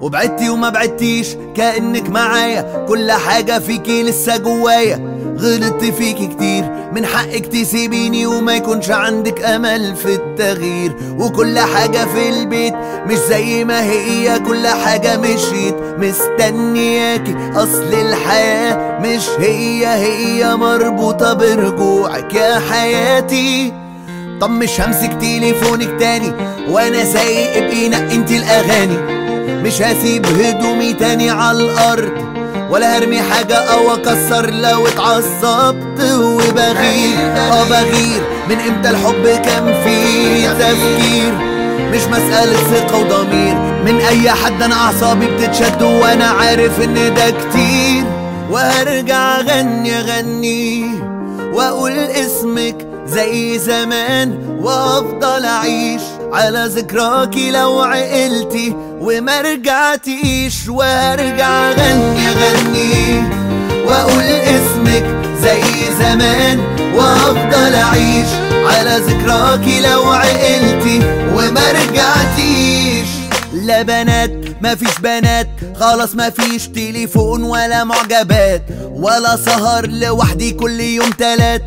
وبعدتي وما بعدتيش كأنك معايا كل حاجة فيكي لسه جوايا غلطت فيكي كتير من حقك تسيبيني وما يكونش عندك امل في التغيير وكل حاجة في البيت مش زي ما هي كل حاجة مشيت مستنياكي اصل الحياة مش هي هي مربوطة برجوعك يا حياتي طب مش همسك تليفونك تاني وأنا سايق ابقي نقي انت الأغاني. مش هسيب هدومي تاني على الأرض ولا هرمي حاجة أو أكسر لو اتعصبت وبغير. آه بغير. من إمتى الحب كان فيه تفكير؟ مش مسألة ثقة وضمير. من أي حد أنا أعصابي بتتشد وأنا عارف إن ده كتير. وهرجع أغني أغني وأقول اسمك زي زمان وأفضل أعيش على ذكراكي لو عقلتي وما رجعتيش وأرجع أغني أغني وأقول اسمك زي زمان وأفضل أعيش على ذكراكي لو عقلتي وما رجعتيش لا بنات مفيش بنات خلاص مفيش تليفون ولا معجبات ولا سهر لوحدي كل يوم تلات.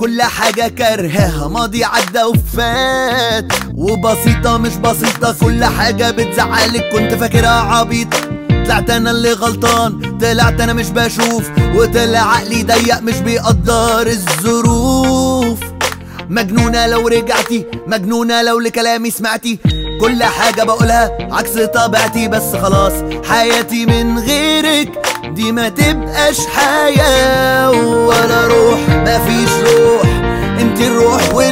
كل حاجة كرهها ماضي عدى وفات. وبسيطة مش بسيطة. كل حاجة بتزعلك. كنت فاكرها عبيطة طلعت أنا اللي غلطان. طلعت أنا مش بشوف. وطلع عقلي ضيق. مش بيقدر الظروف. مجنونة لو رجعتي. مجنونة لو لكلامي سمعتي. كل حاجة بقولها عكس طبيعتي. بس خلاص حياتي من غيرك. دي ما تبقاش حياة. ولا روح. مفيش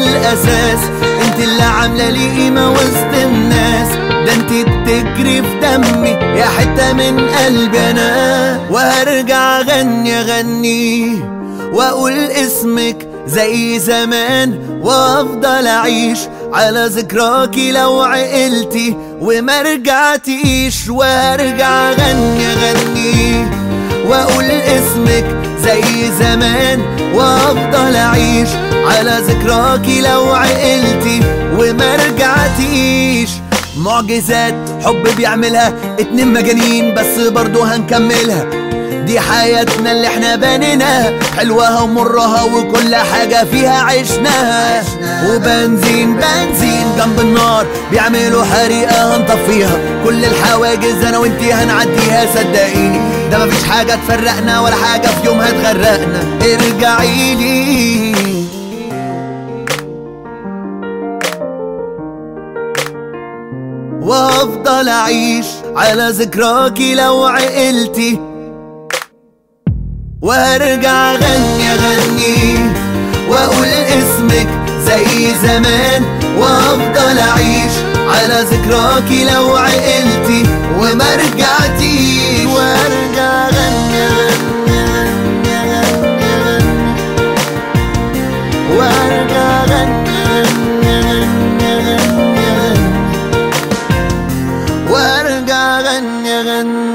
الروح والاساس أنت اللي عاملة لي قيمة وسط الناس. ده أنت بتجري في دمي يا حتة من قلبي أنا. وهرجع أغني أغني وأقول اسمك زي زمان وأفضل أعيش على ذكراكي لو عقلتي وما رجعتيش. وارجع أغني أغني وأقول اسمك زي زمان وأفضل على ذكراكي لو عقلتي وما رجعتيش معجزات حب بيعملها اتنين مجانين بس برضو هنكملها. دي حياتنا اللي إحنا بنيناها. حلوها ومرها وكل حاجة فيها عشناها وبنزين بنزين جنب النار بيعملوا حريقة هنطفيها. كل الحواجز أنا وإنتي هنعديها صدقيني. ده مفيش حاجة تفرقنا ولا حاجة في يوم هتغرقنا. ارجعي ولا أعيش على ذكراكي لو عقلتي وهرجع أغني أغني وأقول اسمك زي زمان وأفضل أعيش على ذكراكي لو عقلتي وما رجعتيش وأرجع anderen